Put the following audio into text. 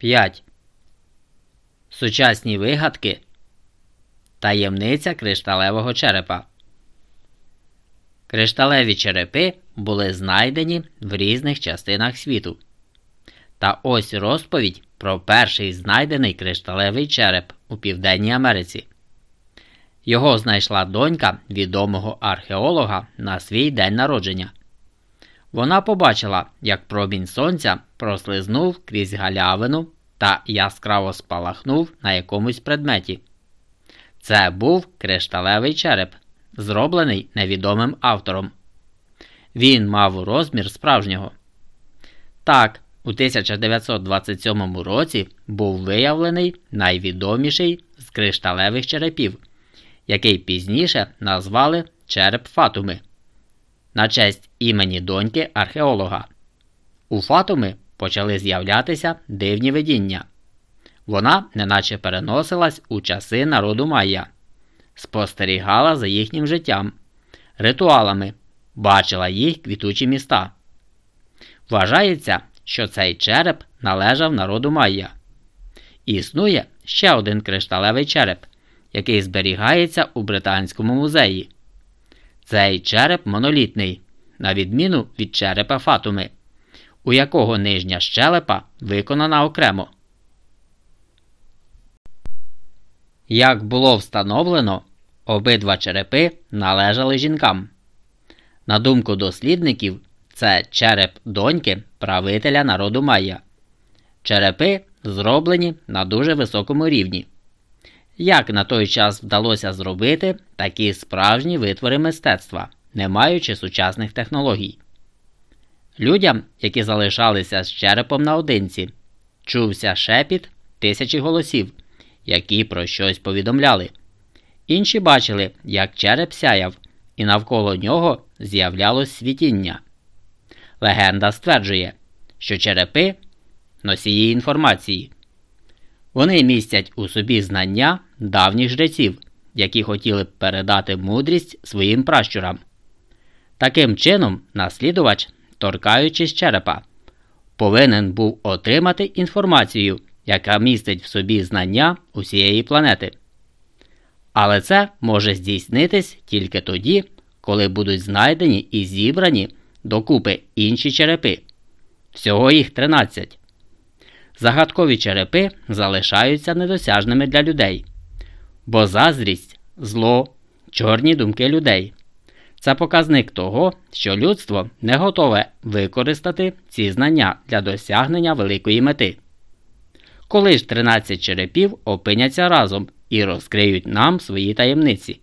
5. Сучасні вигадки. Таємниця кришталевого черепа. Кришталеві черепи були знайдені в різних частинах світу. Та ось розповідь про перший знайдений кришталевий череп у Південній Америці. Його знайшла донька відомого археолога на свій день народження. Вона побачила, як промінь сонця прослизнув крізь галявину та яскраво спалахнув на якомусь предметі. Це був кришталевий череп, зроблений невідомим автором. Він мав розмір справжнього. Так, у 1927 році був виявлений найвідоміший з кришталевих черепів, який пізніше назвали череп Фатуми на честь імені доньки археолога. У Фатуми почали з'являтися дивні видіння. Вона неначе переносилась у часи народу Майя, спостерігала за їхнім життям, ритуалами, бачила їх квітучі міста. Вважається, що цей череп належав народу Майя. Існує ще один кришталевий череп, який зберігається у Британському музеї. Цей череп монолітний, на відміну від черепа Фатуми, у якого нижня щелепа виконана окремо. Як було встановлено, обидва черепи належали жінкам. На думку дослідників, це череп доньки правителя народу Майя. Черепи зроблені на дуже високому рівні. Як на той час вдалося зробити такі справжні витвори мистецтва, не маючи сучасних технологій? Людям, які залишалися з черепом наодинці, чувся шепіт тисячі голосів, які про щось повідомляли. Інші бачили, як череп сяяв, і навколо нього з'являлось світіння. Легенда стверджує, що черепи носії інформації. Вони містять у собі знання давніх жреців, які хотіли передати мудрість своїм пращурам. Таким чином, наслідувач, торкаючись черепа, повинен був отримати інформацію, яка містить в собі знання усієї планети. Але це може здійснитись тільки тоді, коли будуть знайдені і зібрані докупи інші черепи. Всього їх 13. Загадкові черепи залишаються недосяжними для людей, бо заздрість, зло, чорні думки людей. Це показник того, що людство не готове використати ці знання для досягнення великої мети. Коли ж 13 черепів опиняться разом і розкриють нам свої таємниці.